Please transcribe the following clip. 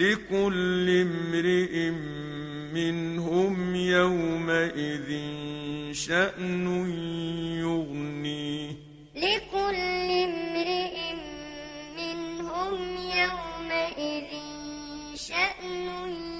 لِكُلِّ امْرِئٍ مِّنْهُمْ يَوْمَئِذٍ شَأْنٌ يُغْنِيهِ. لِكُلِّ امْرِئٍ مِّنْهُمْ يَوْمَئِذٍ شَأْنٌ يغنيه